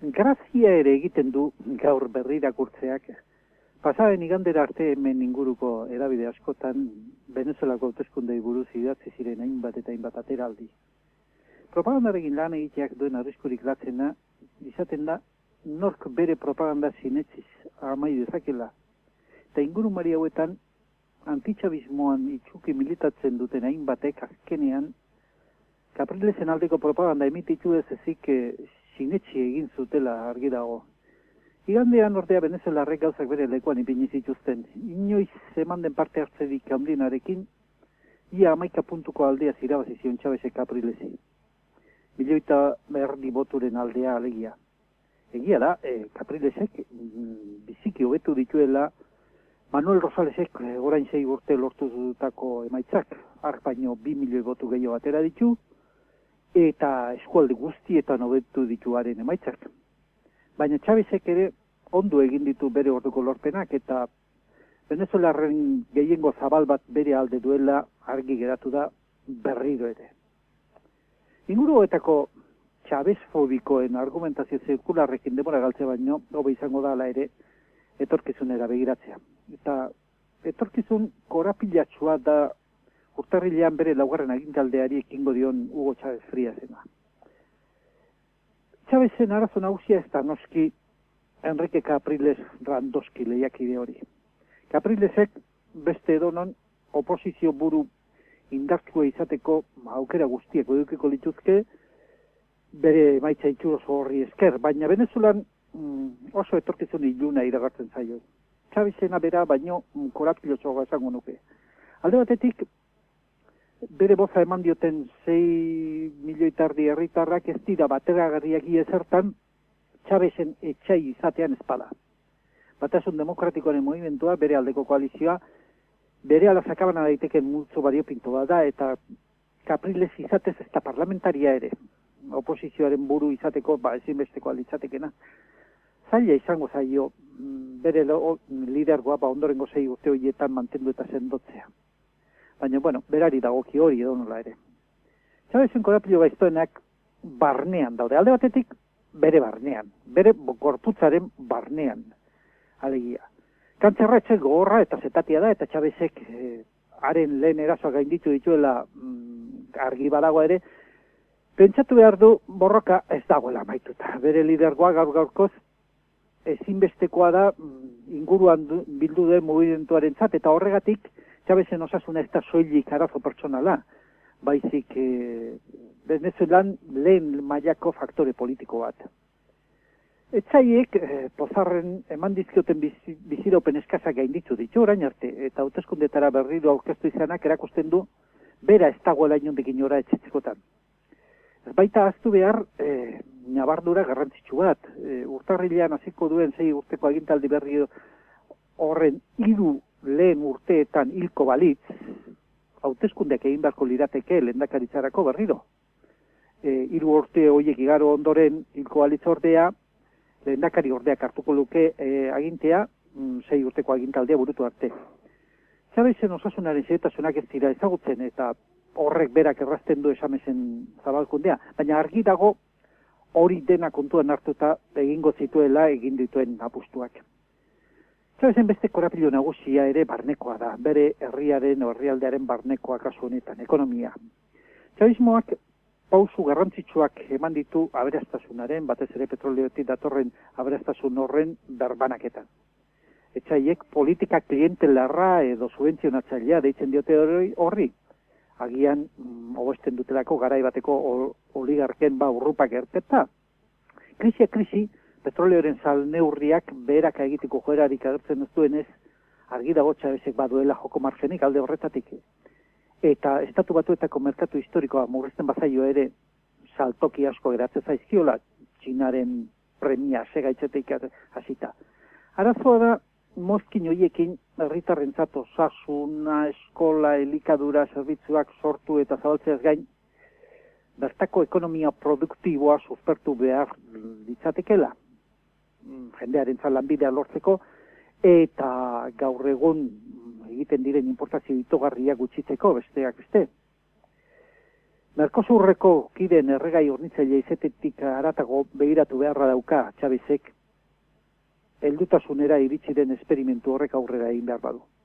grazia ere egiten du gaur berri irakurtzeak. Pasaren igandera arte hemen inguruko edabide askotan Venezuelako hauteskundei buruz idatzi ziren hainbat eta hainbat ateraldi. Propagandarekin lan egiteak duen arriskurik latzena, izaten da, nork bere propaganda sinetziz amai dezakela. Eta inguru mari hauetan, antitxabismoan itxuki militatzen duten hainbatek azkenean, Caprilezen aldeko propaganda emititu ez ezik eh, sinetxi egin zutela argi dago. Igandean ordea Venezuelarrek gauzak bere lekuan ipini zituzten. Inoiz eman den parte hartzedik handinarekin, ia amaika puntuko aldea zirabazi zion Txabese Caprilezi. Milioita berdi boturen aldea alegia. Egia da, e, Caprilesek mm, biziki hobetu dituela Manuel Rosalesek e, orain zei urte lortu dutako emaitzak, ark baino bi milioi botu gehiago atera ditu, eta eskualde guztietan hobetu dituaren emaitzak. Baina Txabizek ere ondo egin ditu bere orduko lorpenak eta Venezuelarren gehiengo zabal bat bere alde duela argi geratu da berriro ere. Inguru hoetako Chavez fobikoen argumentazio zirkularrekin demora galtze baino, hobe izango da ere, etorkizunera begiratzea. Eta etorkizun korapilatxua da urtarrilean bere laugarren agintaldeari ekingo dion Hugo Chávez Fria zena. Chávezen arazo nagusia ez da noski Enrique Capriles Randoski lehiakide hori. Caprilesek beste edonon oposizio buru indartua izateko aukera guztiak edukiko lituzke bere maitza itxuroso horri esker, baina Venezuelan mm, oso etorkizun iluna iragartzen zaio. Chavizena bera baino mm, korapilotxoa esango nuke. Alde batetik, bere boza eman dioten 6 milioi tardi herritarrak ez dira bateragarriak ezertan Txabesen etxai izatean espada. Batasun demokratikoaren movimentua, bere aldeko koalizioa, bere ala sakabana daiteken multzo bario pinto da, eta kapriles izatez ez da parlamentaria ere, oposizioaren buru izateko, ba, ezinbesteko alitzatekena. Zaila izango zaio, mm, bere lidergoa, ba, ondorengo zei urte horietan mantendu eta sendotzea baina, bueno, berari dagoki hori edo nola ere. Txabezen korapilo gaiztoenak barnean daude, alde batetik bere barnean, bere gorputzaren barnean, alegia. Kantzerra etxe gogorra eta zetatia da, eta txabezek eh, haren lehen erasoa gainditu dituela mm, argi badago ere, pentsatu behar du borroka ez dagoela maituta. Bere lidergoa gaur gaurkoz ezinbestekoa da mm, inguruan bildu den movimentuaren zat, eta horregatik Txabezen osasuna ez da soilik arazo pertsonala, baizik e, Venezuelan lehen mailako faktore politiko bat. Etzaiek, e, pozarren eman dizkioten biziropen eskazak gainditzu ditu orain arte, eta hauteskundetara berriro aurkeztu izanak erakusten du, bera ez dagoela inondik inora etxetzekotan. Ez baita aztu behar, e, nabardura garrantzitsu bat, e, urtarrilean hasiko duen zei urteko agintaldi berri horren hiru lehen urteetan hilko balitz, hauteskundeak egin beharko lirateke lendakaritzarako berriro. E, iru urte horiek igaro ondoren hilko balitz ordea, lehendakari ordeak hartuko luke e, agintea, mm, sei urteko agintaldea burutu arte. Zara izen osasunaren zeretasunak ez dira ezagutzen eta horrek berak errazten du esamezen zabalkundea, baina argi dago hori dena kontuan hartuta egingo zituela egin dituen apustuak. Zabezen beste korapilo nagusia ere barnekoa da, bere herriaren o barnekoa kasu honetan, ekonomia. Zabismoak pausu garrantzitsuak eman ditu aberaztasunaren, batez ere petroleotik datorren aberaztasun horren berbanaketan. Etxaiek politika klientelarra edo subentzionatzailea deitzen diote horri, agian mm, dutelako garaibateko oligarken ba urrupak erteta. Krisia krisi, petroleoren sal neurriak berak egiteko joerarik agertzen ez duenez, argi dago txabezek baduela joko margenik alde horretatik. Eta estatu batuetako merkatu historikoa murrezten bazaio ere saltoki asko geratzen zaizkiola txinaren premia segaitzetik hasita. Arazoa da, mozkin hoiekin herritarren zato sasuna, eskola, elikadura, zerbitzuak sortu eta zabaltzeaz gain, bertako ekonomia produktiboa suspertu behar ditzatekela. Jendearen lanbidea lortzeko, eta gaur egun egiten diren importazio itogarria gutxitzeko, besteak beste. Merkosurreko kiden erregai hornitzaile izetetik aratago behiratu beharra dauka Txabezek, heldutasunera iritsi den esperimentu horrek aurrera egin behar badu.